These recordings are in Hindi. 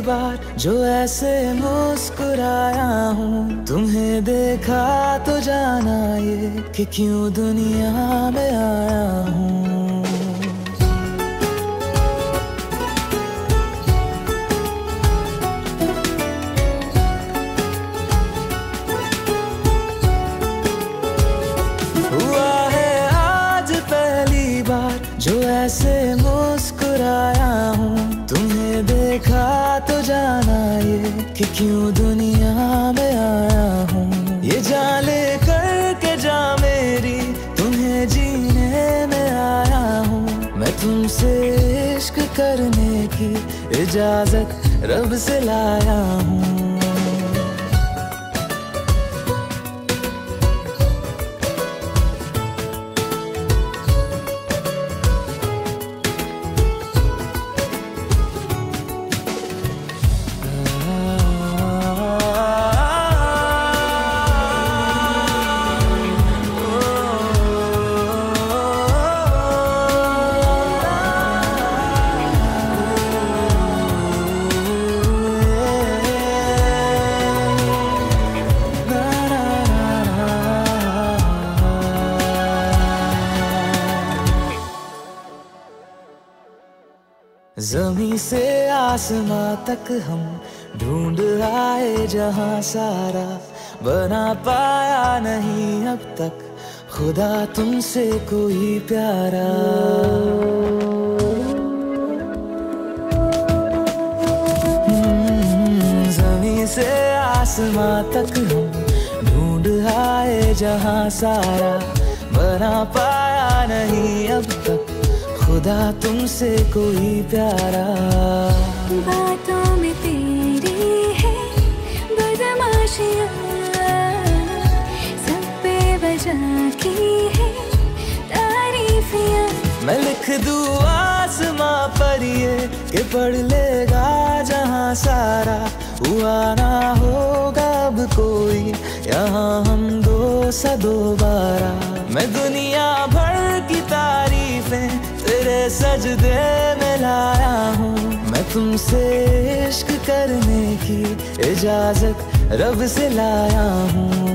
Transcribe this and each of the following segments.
जो ऐसे मुस्कुराया हूँ। तुम्हें देखा तो जाना ये कि क्यों दुनिया में आया हूँ। पहली बार जो ऐसे मुस्कुराया हूँ। तुम्हें देखा कि क्यों दुनिया में आया हूँ? ये जाले करके जा मेरी, तुम्हें जीने में आया हूँ। मैं तुमसे इश्क करने की इजाज़त रब से लाया हूँ। जमी से आसमां तक हम ढूंढ आए जहाँ सारा बना पाया नहीं अब तक। खुदा तुमसे कोई प्यारा। हम्म, जमी से आसमां तक हम ढूंढ आए जहाँ सारा बना पाया नहीं अब तक। खुदा तुमसे कोई प्यारा। बातों में तेरी है बदमाशियाँ सब पे वजह की है तारीफियाँ। मैं लिख दूँ आसमां पर ये कि पढ़ लेगा जहाँ सारा हुआ ना होगा अब कोई। यहाँ हम दो सा दोबारा मैं दुनिया भर की तारीफें तेरे सजदे में लाया हूँ। मैं तुमसे इश्क करने की इजाज़त रब से लाया हूँ।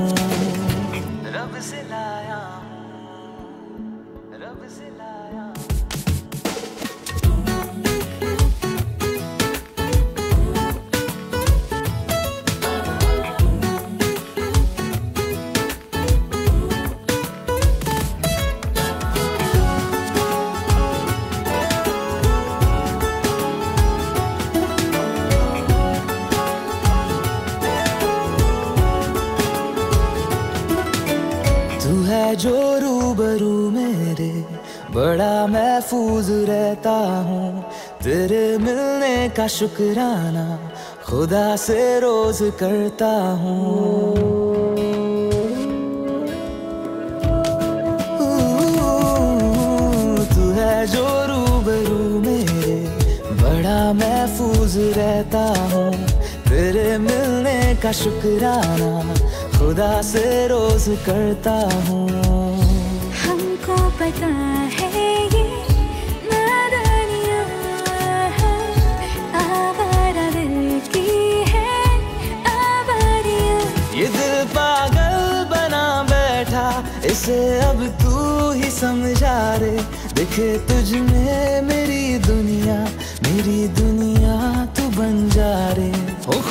है जो रूबरू मेरे, बड़ा महफूज रहता हूँ। तेरे मिलने का शुक्राना खुदा से रोज करता हूँ। का शुक्राना खुदा से रोज करता हूँ। हमको पता है ये इसे अब तू ही समझा रे। दिखे तुझ में मेरी दुनिया मेरी दुनिया तू बन जा रे।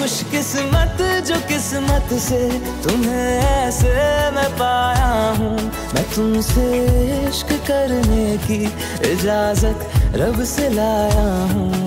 हो खुश किस्मत जो किस्मत से तुम्हें ऐसे मैं पाया हूँ। मैं तुमसे इश्क करने की इजाज़त रब से लाया हूँ।